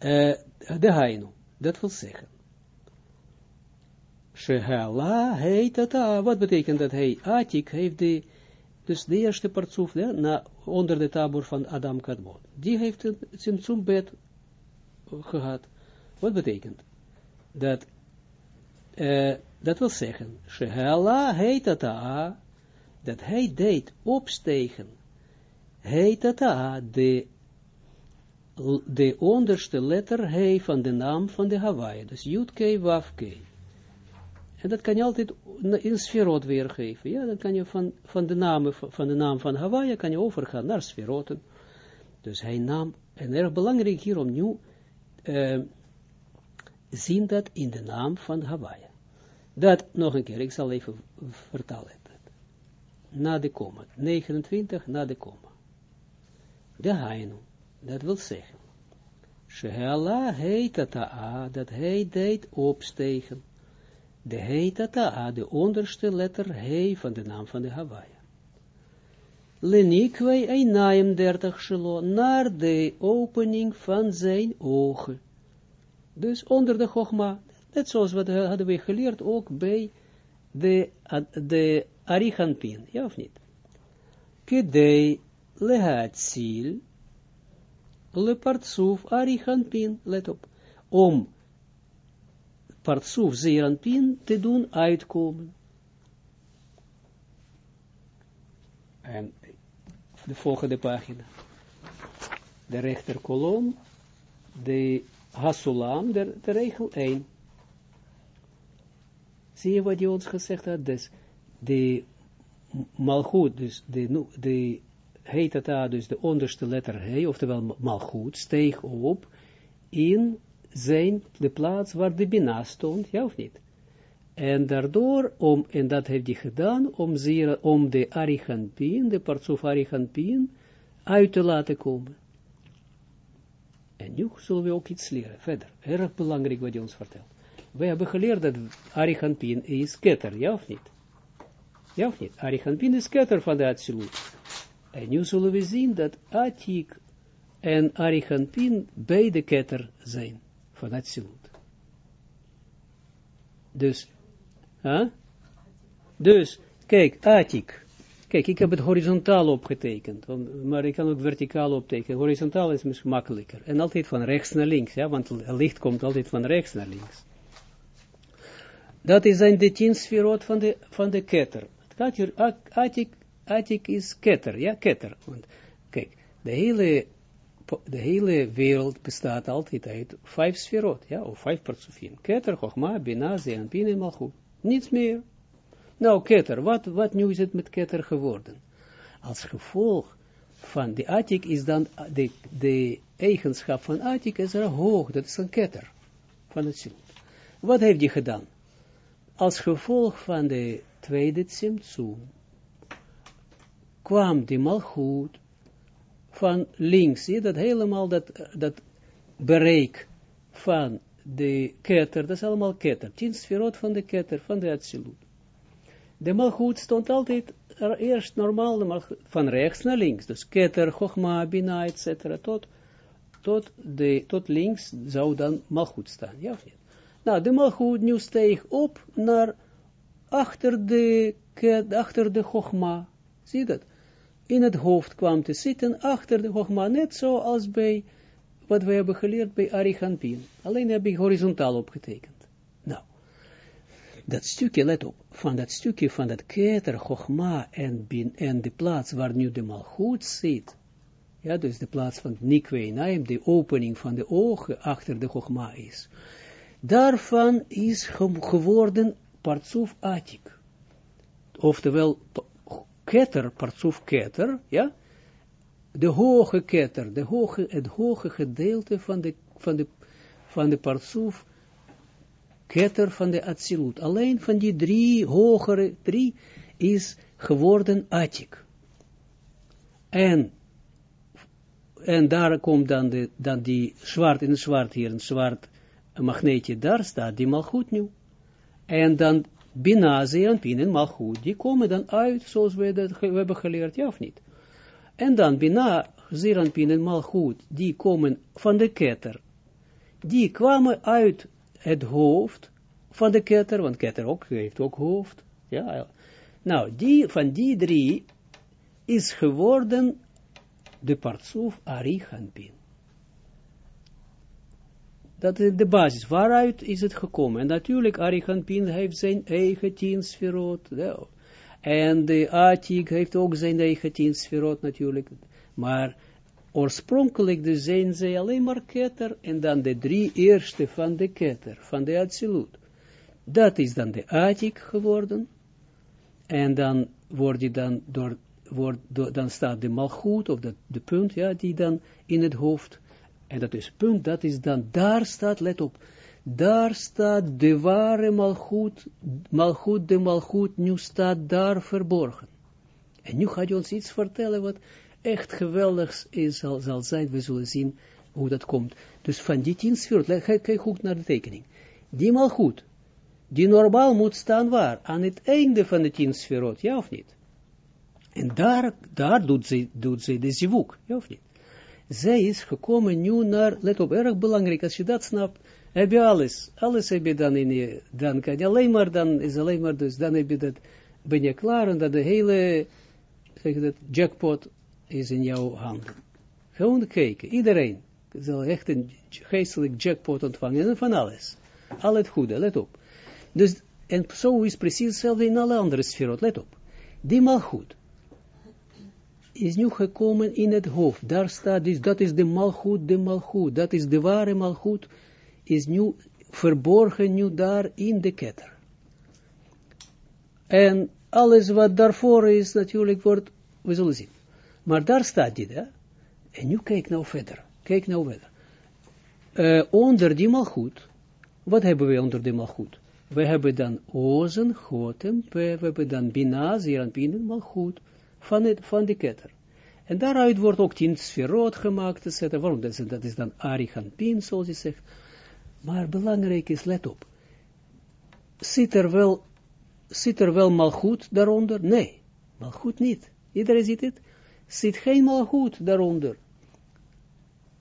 Uh, de Hainu, dat wil zeggen. Shehala heet dat, wat betekent dat hij? Atik heeft de, dus de eerste partsoef, ja, na, onder de tabor van Adam Kadmon. Die heeft een simtsumbed gehad. Wat betekent? Dat, uh, dat wil zeggen, Shehala heet dat, hij deed opstegen, heet dat de de onderste letter he van de naam van de Hawaii. Dus Yud Waf En dat kan je altijd in sferot weergeven. Ja, dan kan je van, van, de naam, van de naam van Hawaii kan je overgaan naar sferoten. Dus hij nam, en erg belangrijk hier om nu uh, zien dat in de naam van Hawaii. Dat nog een keer, ik zal even vertalen. Na de komma, 29 na de komma. De Hainu. Dat wil zeggen, Shehala heitata'a, dat hij deed opstegen. De heitata'a, de onderste letter he van de naam van de Hawaii. Lenikwei einaim dertig shelo, naar de opening van zijn ogen. Dus onder de chogma, net zoals wat hadden we geleerd ook bij de, de Arichanpin, ja of niet? Kedei lehatzil, le partsuf arichanpin, let op, om partsuf zeeranpin te doen uitkomen. En de volgende pagina. De rechterkolom, de hasulam, de, de regel 1. Zie je wat je ons gezegd had? Dus de malgoed, dus de, de dus de onderste letter he, oftewel malgoed, steeg op in zijn, de plaats waar de bina stond, ja of niet? En daardoor, om, en dat heeft hij gedaan, om, zeer, om de Ariganpin, de partsoef Ariganpin, uit te laten komen. En nu zullen we ook iets leren, verder. Erg belangrijk wat hij ons vertelt. We hebben geleerd dat Ariganpin is ketter, ja of niet? Ja of niet? Ariganpin is ketter van de Atsilut. En nu zullen we zien dat Atik en Arichanpin beide ketter zijn van Atsilut. Dus, huh? dus, kijk, Atik. Kijk, ik heb het horizontaal opgetekend, maar ik kan ook verticaal optekenen. Horizontaal is misschien makkelijker. En altijd van rechts naar links, ja, want het licht komt altijd van rechts naar links. Dat is zijn de tien sferot van de, van de ketter. Atik Atik is ketter, ja, ketter. Want, kijk, de hele, de hele wereld bestaat altijd uit vijf sferot, ja, of vijf partsofim. Ketter, Chogma, Bina, Zeanpin en Malchut. Niets meer. Nou, ketter, wat, wat nu is het met ketter geworden? Als gevolg van de Atik is dan, de, eigenschap van Atik is er hoog, dat is een ketter van het ziel. Wat heeft hij gedaan? Als gevolg van de tweede Tsimtsum, kwam die malgoed van links, zie dat helemaal dat, dat bereik van de ketter, dat is allemaal ketter, tien sferot van de ketter, van de Atsilut. De malgoed stond altijd eerst normaal van rechts naar links, dus ketter, chogma, bina, etc. Tot, tot, de, tot links zou dan malgoed staan, ja of niet? Nou, de malgoed nu steeg op naar achter de, achter de Chogma. Zie dat? In het hoofd kwam te zitten achter de Chogma, net zoals bij wat we hebben geleerd bij Ariganpin. Alleen heb ik horizontaal opgetekend. Dat stukje, let op, van dat stukje van dat keter, Chogma en, bin, en de plaats waar nu de malgoed zit, ja, dus de plaats van Nikwe Naim, de opening van de ogen achter de Chogma is, daarvan is geworden Partsuf Atik. Oftewel, keter, Partsuf keter, ja, de hoge ketter, de hoge, het hoge gedeelte van de, van de, van de Partsuf ketter van de Atsilut. Alleen van die drie hogere, drie is geworden Atik. En, en daar komt dan, de, dan die zwart in zwart hier, een zwart magneetje, daar staat die malgoed nu. En dan Bina, Zeranpin en Malchut, die komen dan uit, zoals we dat we hebben geleerd, ja of niet? En dan Bina, Zeranpin en Malchut, die komen van de ketter. Die kwamen uit het hoofd van de ketter, want ketter ook, heeft ook hoofd. Ja, nou, die, van die drie is geworden de partsoef Arichanpin. Dat is de basis. Waaruit is het gekomen? En natuurlijk, Ariganpin heeft zijn eigen tien sferot. En de Atik heeft ook zijn eigen tien natuurlijk. Maar oorspronkelijk de zijn zij alleen maar ketter. En dan de drie eerste van de ketter, van de Atsilut. Dat is dan de Atik geworden. En dan wordt die dan door, dan staat de malgoed, of de, de punt, ja, die dan in het hoofd en dat is punt, dat is dan, daar staat, let op, daar staat de ware malgoed, malgoed, de malgoed, nu staat daar verborgen. En nu gaat je ons iets vertellen wat echt geweldig is, zal, zal zijn, we zullen zien hoe dat komt. Dus van die tien sfeer, kijk goed naar de tekening. Die malgoed, die normaal moet staan waar? Aan het einde van de tien sferot, ja of niet? En daar, daar doet ze, doet ze de zivuk, ja of niet? zij is gekomen nu naar, let op, erg belangrijk, als je dat snapt, heb je alles, alles heb je dan in je, dan kan je alleen maar, dan is alleen maar, dus dan heb je dat, ben je klaar en dat de hele, zeg dat, jackpot is in jouw handen. Gewoon kijken, iedereen zal echt een geestelijk jackpot ontvangen en van alles. Al het goede, let op. Dus, en zo is precies hetzelfde in alle andere sferen, let op. Die mal goed is nu gekomen in het hoofd. Daar staat dus, dat is de malgoed, de malgoed. Dat is de ware malgoed, is nu verborgen nu daar in de ketter. En alles wat daarvoor is, natuurlijk wordt, we zullen zien. Maar daar staat dit, hè. En nu kijk nou verder. Kijk nou verder. Uh, onder die malgoed, wat hebben we onder die malgoed? We hebben dan ozen, goten, we hebben dan bina, zeranpinen, malgoed van, het, van de ketter. En daaruit wordt ook tien sferot gemaakt, etc. Waarom? Dat is, dat is dan Arihanpin, zoals je zegt. Maar belangrijk is, let op. Zit er wel, zit er wel malgoed daaronder? Nee, malgoed niet. Iedereen ziet het? Zit geen malgoed daaronder.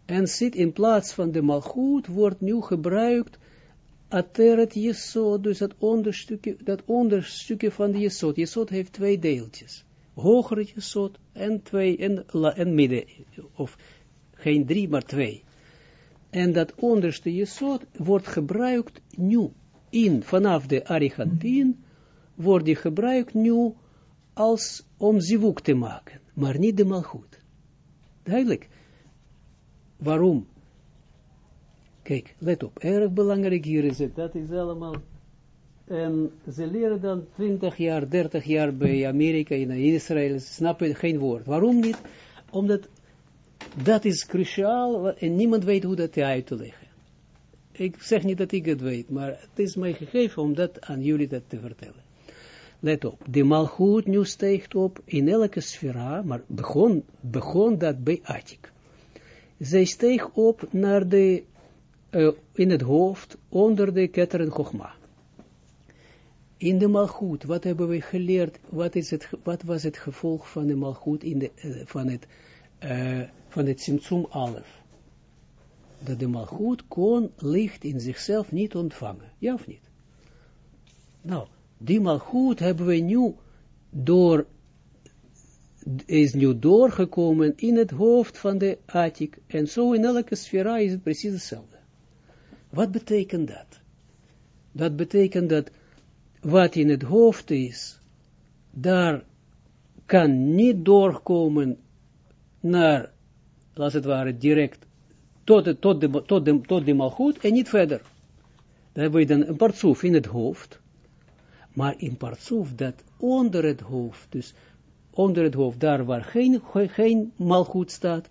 En zit in plaats van de malgoed, wordt nu gebruikt ateret jesot, dus dat onderstukje, dat onderstukje van de jesot. Jesot heeft twee deeltjes hogere jesot en twee, en, en midden, of geen drie, maar twee. En dat onderste jesot wordt gebruikt nu, in, vanaf de Arigantin, wordt die gebruikt nu als om zivuk te maken, maar niet de malgoed. Duidelijk. Waarom? Kijk, let op, erg belangrijk hier is het, dat is allemaal en ze leren dan 20 jaar, 30 jaar bij Amerika, in Israël, snappen geen woord. Waarom niet? Omdat dat is cruciaal en niemand weet hoe dat uit te leggen. Ik zeg niet dat ik het weet, maar het is mij gegeven om dat aan jullie te vertellen. Let op, de malgoed nu steekt op in elke sfera, maar begon, begon dat bij Atik. Zij steeg op naar de, uh, in het hoofd onder de ketteren Chogma in de malgoed, wat hebben we geleerd, wat, is het, wat was het gevolg van de malgoed in de, uh, van het, uh, van het Simtsum Alef? dat de malgoed kon licht in zichzelf niet ontvangen. Ja of niet? Nou, die malgoed hebben we nu door, is nu doorgekomen in het hoofd van de Atik. En zo in elke sfera is het precies hetzelfde. Wat betekent dat? Dat betekent dat wat in het hoofd is, daar kan niet doorkomen naar, als het ware, direct tot tot de, tot de, tot de malgoed en niet verder. Dan hebben we dan een partsoef in het hoofd, maar in partsoef dat onder het hoofd, dus onder het hoofd, daar waar geen, geen malgoed staat,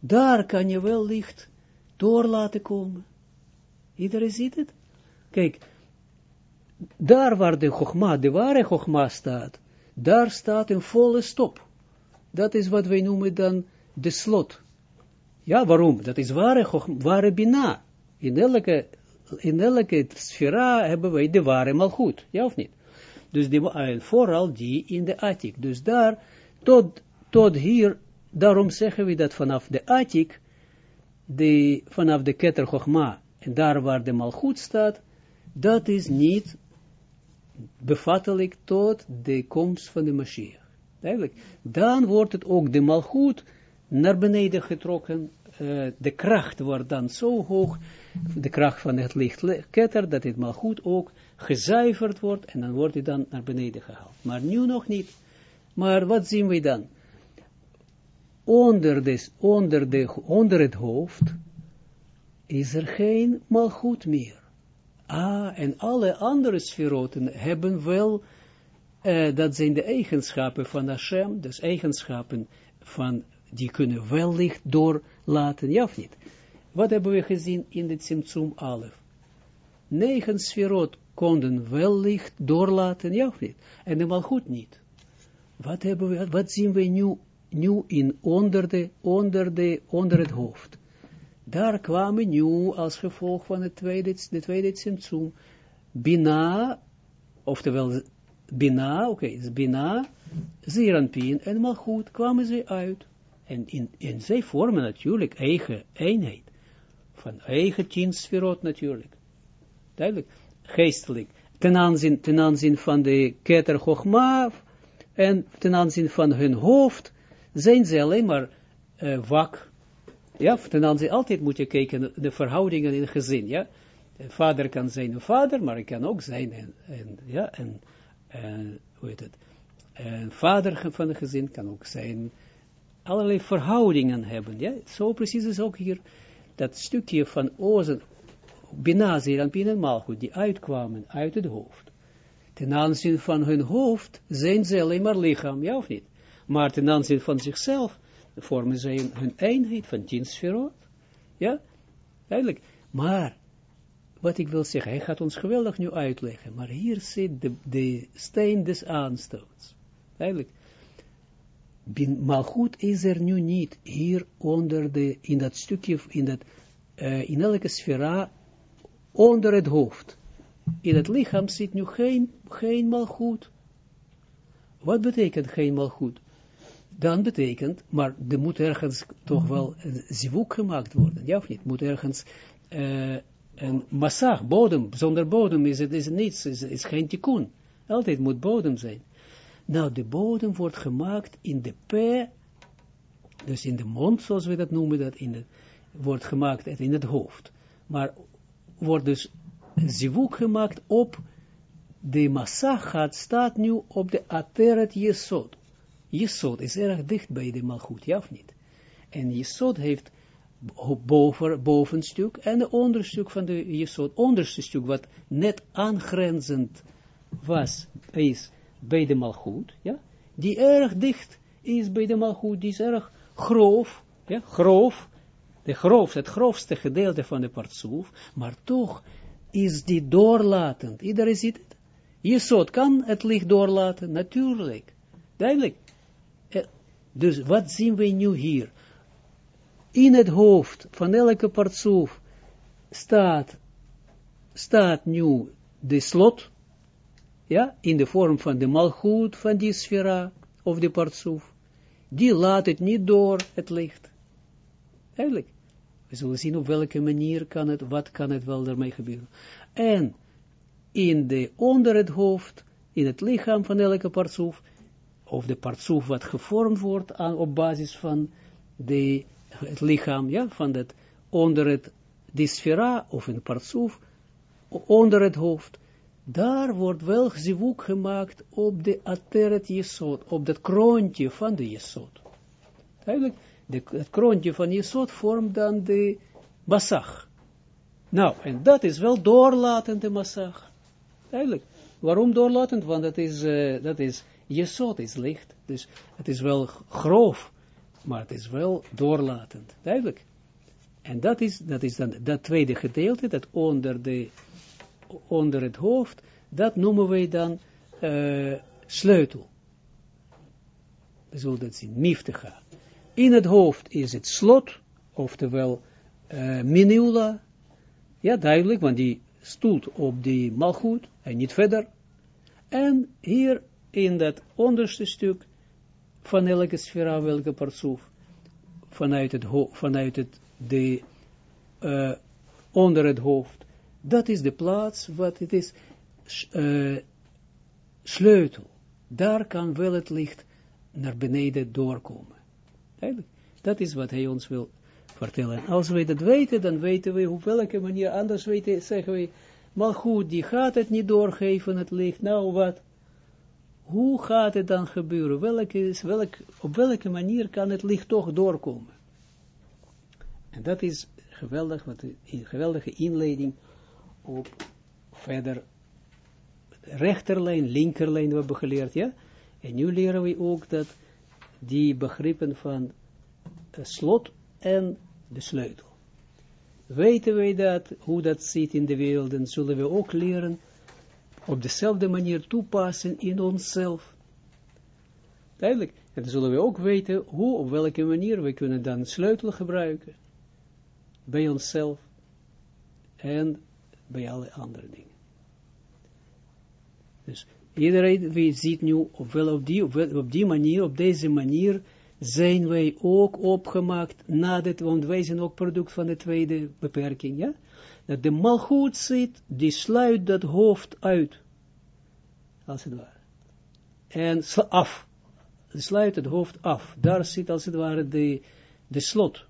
daar kan je wel licht door laten komen. Iedereen ziet het? Kijk, daar waar de Chogma, de ware Chogma staat, daar staat een volle stop. Dat is wat wij noemen dan de slot. Ja, waarom? Dat is ware, ware bina. In elke, in elke sfera hebben wij de ware malgoed. Ja of niet? Dus die, uh, vooral die in de attic. Dus daar, tot, tot hier, daarom zeggen we dat vanaf de attic, de, vanaf de keter Chogma, en daar waar de malgoed staat, dat is niet bevattelijk tot de komst van de Mashiach. Eigenlijk. Dan wordt het ook de malgoed naar beneden getrokken. Uh, de kracht wordt dan zo hoog, de kracht van het lichtketter, dat het malgoed ook gezuiverd wordt en dan wordt het dan naar beneden gehaald. Maar nu nog niet. Maar wat zien we dan? Onder, onder, de, onder het hoofd is er geen malgoed meer. Ah, en alle andere sferoten hebben wel, uh, dat zijn de eigenschappen van Hashem, dus eigenschappen van, die kunnen wel licht doorlaten, ja of niet? Wat hebben we gezien in de Tsimtsum Alef? Negen sferot konden wel licht doorlaten, ja of niet? En helemaal goed niet. Wat, hebben we, wat zien we nu, nu in onder, de, onder, de, onder het hoofd? daar kwamen nu als gevolg van het tweede, de tweede Tsimtsum, Bina, oftewel Bina, oké, okay, Bina, Zeranpien en Malchut kwamen ze uit. En, in, en zij vormen natuurlijk eigen eenheid. Van eigen tien natuurlijk. Duidelijk. Geestelijk. Ten aanzien, ten aanzien van de Keter Chochma en ten aanzien van hun hoofd zijn ze alleen maar uh, wak ja, ten aanzien, altijd moet je kijken de verhoudingen in het gezin, ja. De vader kan zijn een vader, maar hij kan ook zijn en, ja, en, en hoe heet het, een vader van het gezin kan ook zijn, allerlei verhoudingen hebben, ja. Zo precies is ook hier dat stukje van ozen, binazir en goed die uitkwamen uit het hoofd. Ten aanzien van hun hoofd zijn ze alleen maar lichaam, ja of niet? Maar ten aanzien van zichzelf vormen zij hun eenheid van tien. Ja, eigenlijk. Maar, wat ik wil zeggen, hij gaat ons geweldig nu uitleggen, maar hier zit de, de steen des aanstoots. Eigenlijk. Malchut is er nu niet, hier onder de, in dat stukje, in, dat, uh, in elke sfera, onder het hoofd. In het lichaam zit nu geen, geen malchut. Wat betekent geen malchut? dan betekent, maar er moet ergens toch wel een zivuk gemaakt worden, ja of niet? Moet ergens uh, een massag, bodem, zonder bodem is het is niets, is, is geen tikkun. Altijd moet bodem zijn. Nou, de bodem wordt gemaakt in de p, dus in de mond, zoals we dat noemen, dat in het, wordt gemaakt in het hoofd. Maar wordt dus zivuk gemaakt op, de massag gaat, staat nu op de ateret jesod. Jesod is erg dicht bij de malgoed, ja of niet? En Jesod heeft boven, bovenstuk en de onderstuk van de Jesod, onderste stuk wat net aangrenzend was, is bij de malgoed, ja, die erg dicht is bij de malgoed, die is erg grof, ja, grof, de grof, het grofste gedeelte van de partsoef, maar toch is die doorlatend. Iedereen ziet het. Jesod kan het licht doorlaten, natuurlijk. Duidelijk. Dus wat zien we nu hier? In het hoofd van elke partsoef staat, staat nu de slot, ja, in de vorm van de malgoed van die sfera, of de partsoef. Die laat het niet door, het licht. Eigenlijk. We zullen zien op welke manier kan het, wat kan het wel daarmee gebeuren. En in de, onder het hoofd, in het lichaam van elke partsoef, of de partsoef wat gevormd wordt aan, op basis van de, het lichaam, ja, van dat onder het, die sfera, of een partsoef, onder het hoofd, daar wordt wel zivuk gemaakt op de ateret jesot, op dat kroontje van de jesot. Eigenlijk, het kroontje van jesot vormt dan de massag. Nou, en dat is wel doorlatende massag. Eigenlijk, waarom doorlatend? Want dat is, uh, dat is, jesot is licht, dus het is wel grof, maar het is wel doorlatend. Duidelijk. En dat is, dat is dan dat tweede gedeelte, dat onder de onder het hoofd, dat noemen wij dan uh, sleutel. We zullen dat zien, miftiga. In het hoofd is het slot, oftewel uh, minula. Ja, duidelijk, want die stoelt op die malgoed en niet verder. En hier in dat onderste stuk van elke sfera, welke partsoef, vanuit het, vanuit het de, uh, onder het hoofd, dat is de plaats wat het is, uh, sleutel. Daar kan wel het licht naar beneden doorkomen. Dat is wat hij ons wil vertellen. Als wij dat weten, dan weten we op welke manier, anders weten, zeggen we, maar goed, die gaat het niet doorgeven, het licht. Nou wat? Hoe gaat het dan gebeuren? Welke, welk, op welke manier kan het licht toch doorkomen? En dat is geweldig, wat een geweldige inleiding op verder rechterlijn, linkerlijn we hebben geleerd, ja. En nu leren we ook dat die begrippen van slot en de sleutel. Weten wij dat, hoe dat zit in de wereld, dan zullen we ook leren op dezelfde manier toepassen in onszelf. Duidelijk. En zullen we ook weten hoe, op welke manier we kunnen dan sleutel gebruiken bij onszelf en bij alle andere dingen. Dus iedereen wie ziet nu, op, wel op, die, op, die manier, op deze manier, zijn wij ook opgemaakt nadat, want wij zijn ook product van de tweede beperking, ja? Dat de malgoed zit, die sluit dat hoofd uit. Als het ware. En af. Sluit het hoofd af. Daar zit als het ware de, de slot.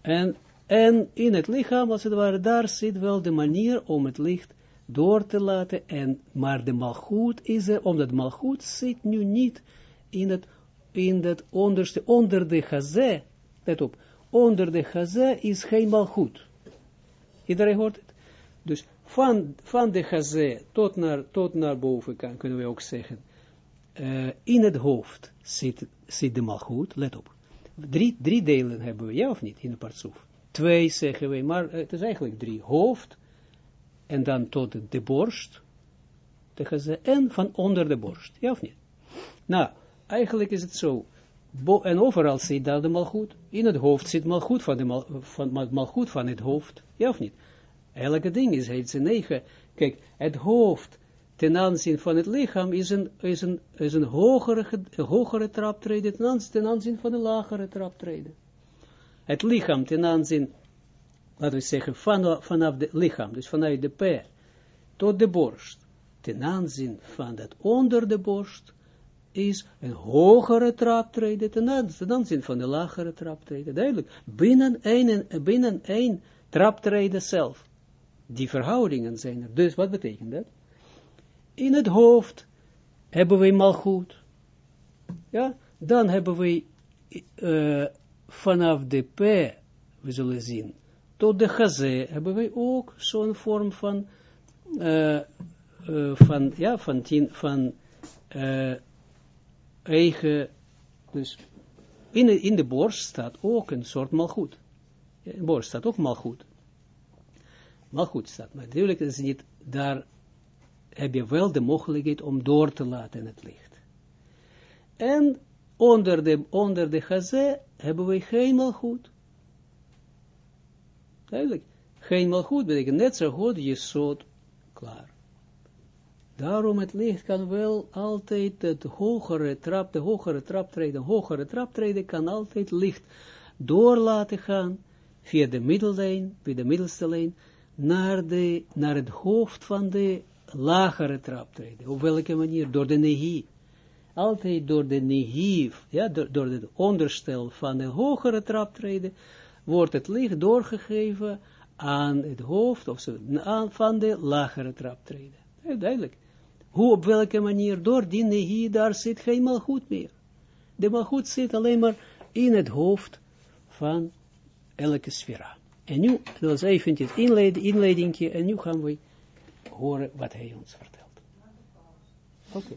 En en in het lichaam, als het ware, daar zit wel de manier om het licht door te laten. En, maar de malgoed is er, omdat malgoed zit nu niet in het, in het onderste, onder de gazé. Let op, onder de gazé is geen malgoed. Iedereen hoort het? Dus van, van de gazé tot naar, tot naar boven kan, kunnen we ook zeggen. Uh, in het hoofd zit, zit de malgoed, let op. Drie, drie delen hebben we, ja of niet, in de partsoef twee zeggen wij, maar het is eigenlijk drie. Hoofd, en dan tot de borst, en van onder de borst, ja of niet? Nou, eigenlijk is het zo, en overal zit daar de malgoed, in het hoofd zit malgoed van, de mal, van, van het hoofd, ja of niet? Elke ding is, heet ze negen, kijk, het hoofd ten aanzien van het lichaam is een, is een, is een hogere, hogere traptreden ten aanzien, ten aanzien van een lagere traptreden het lichaam ten aanzien, laten we zeggen, van, vanaf het lichaam, dus vanuit de p tot de borst, ten aanzien van dat onder de borst, is een hogere traptreden ten aanzien van de lagere traptreden. Duidelijk, binnen één, binnen één traptreden zelf. Die verhoudingen zijn er. Dus wat betekent dat? In het hoofd hebben we malgoed. Ja, dan hebben we uh, vanaf de P, we zullen zien, tot de Gazé hebben wij ook zo'n vorm van, van, ja, van, van eigen, dus in de, in de borst staat ook een soort malgoed. in de borst staat ook malgoed. Malgoed staat, maar natuurlijk is niet, daar heb je wel de mogelijkheid om door te laten het licht. En onder de, onder de gazé hebben we geen malgoed. Duidelijk. Geen malgoed betekent net zo goed je zoot klaar. Daarom het licht kan wel altijd het hogere trap, de hogere traptreden, hogere traptreden kan altijd licht door laten gaan via de middellijn, via de middelste lijn, naar, de, naar het hoofd van de lagere traptreden. Op welke manier? Door de nehi. Altijd door de nehi, ja, door, het onderstel van de hogere traptreden, wordt het licht doorgegeven aan het hoofd, of zo, aan, van de lagere traptreden. Ja, duidelijk. Hoe, op welke manier? Door die nehi, daar zit geen malgoed meer. De malgoed zit alleen maar in het hoofd van elke sfera. En nu, dat was eventjes inleiding, inleidingje, en nu gaan we horen wat hij ons vertelt. Oké.